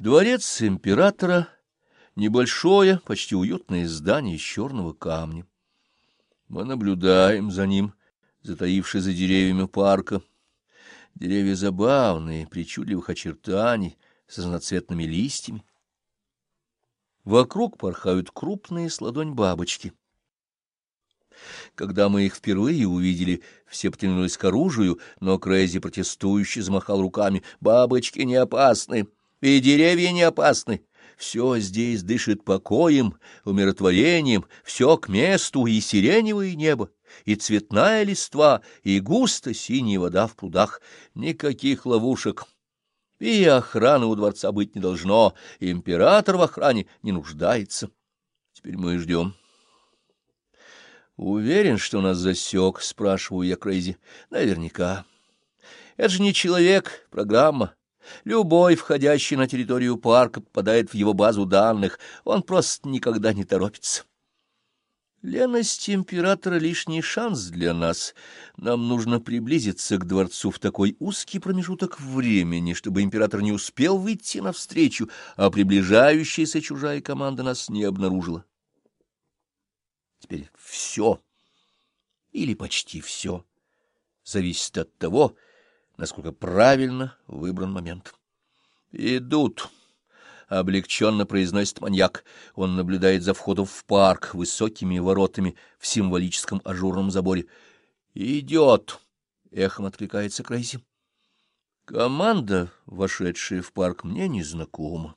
Дворец императора — небольшое, почти уютное здание из черного камня. Мы наблюдаем за ним, затаившись за деревьями парка. Деревья забавные, причудливых очертаний, с разноцветными листьями. Вокруг порхают крупные с ладонь бабочки. Когда мы их впервые увидели, все потянулись к оружию, но Крейзи протестующе замахал руками. «Бабочки не опасны!» И деревья не опасны. Все здесь дышит покоем, умиротворением, все к месту, и сиреневое небо, и цветная листва, и густо синяя вода в прудах. Никаких ловушек. И охраны у дворца быть не должно, император в охране не нуждается. Теперь мы ждем. Уверен, что нас засек, спрашиваю я Крейзи. Наверняка. Это же не человек, программа. Любой, входящий на территорию парка, попадает в его базу данных. Он просто никогда не торопится. Леность императора — лишний шанс для нас. Нам нужно приблизиться к дворцу в такой узкий промежуток времени, чтобы император не успел выйти навстречу, а приближающаяся чужая команда нас не обнаружила. Теперь все, или почти все, зависит от того, насколько правильно выбран момент. «Идут», — облегченно произносит маньяк. Он наблюдает за входом в парк высокими воротами в символическом ажурном заборе. «Идет», — эхом откликается Крейси. Команда, вошедшая в парк, мне незнакома.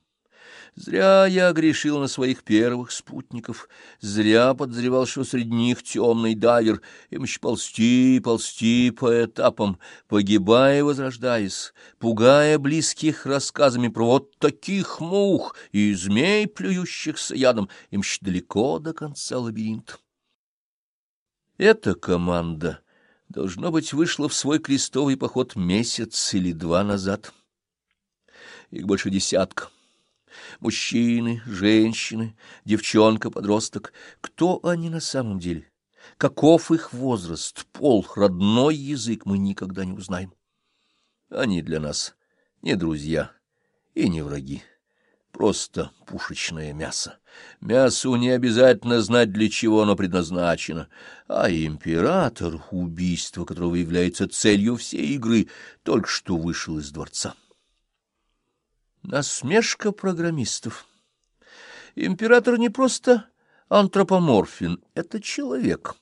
Зря я грешил на своих первых спутников, зря подозревал, что среди них темный дайвер, им еще ползти, ползти по этапам, погибая и возрождаясь, пугая близких рассказами про вот таких мух и змей, плюющихся ядом, им еще далеко до конца лабиринта. Эта команда, должно быть, вышла в свой крестовый поход месяц или два назад. Их больше десятка. Мужчины, женщины, девчонка-подросток. Кто они на самом деле? Каков их возраст, пол, родной язык мы никогда не узнаем. Они для нас не друзья и не враги. Просто пушечное мясо. Мясу не обязательно знать, для чего оно предназначено. А император, убийство которого является целью всей игры, только что вышел из дворца. Насмешка программистов. Император не просто антропоморфен, это человек.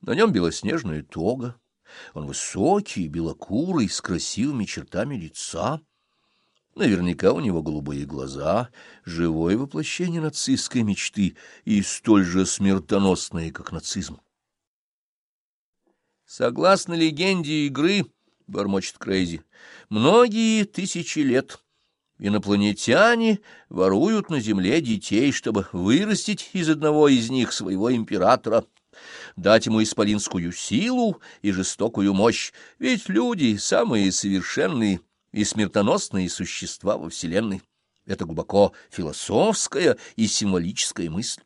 На нем белоснежная тога, он высокий, белокурый, с красивыми чертами лица. Наверняка у него голубые глаза, живое воплощение нацистской мечты и столь же смертоносное, как нацизм. Согласно легенде игры, — бормочет Крейзи, — многие тысячи лет Инопланетяне воруют на земле детей, чтобы вырастить из одного из них своего императора, дать ему исполинскую силу и жестокую мощь, ведь люди — самые совершенные и смертоносные существа во Вселенной. Это глубоко философская и символическая мысль.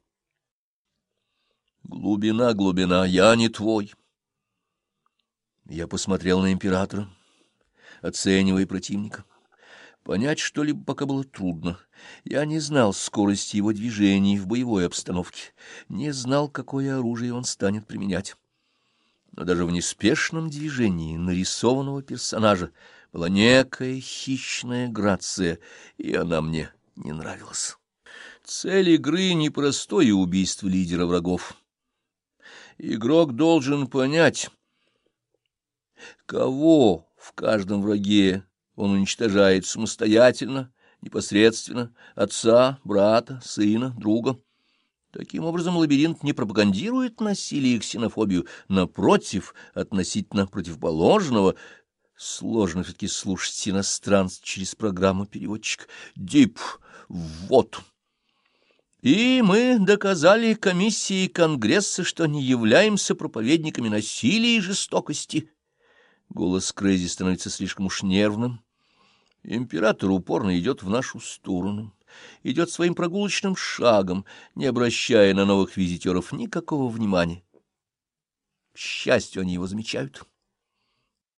Глубина, глубина, я не твой. Я посмотрел на императора, оценивая противника. Понять что-либо пока было трудно. Я не знал скорости его движений в боевой обстановке, не знал, какое оружие он станет применять. Но даже в неспешном движении нарисованного персонажа была некая хищная грация, и она мне не нравилась. Цель игры — непростое убийство лидера врагов. Игрок должен понять, кого в каждом враге он уничтожает самостоятельно, непосредственно, отца, брата, сына, друга. Таким образом, лабиринт не пропагандирует насилие и ксенофобию, напротив, относительно противоположного. Сложно все-таки слушать иностранцев через программу переводчик. Дип, вот. И мы доказали комиссии Конгресса, что не являемся проповедниками насилия и жестокости. Голос Крейзи становится слишком уж нервным. Император упорно идет в нашу сторону, идет своим прогулочным шагом, не обращая на новых визитеров никакого внимания. К счастью, они его замечают.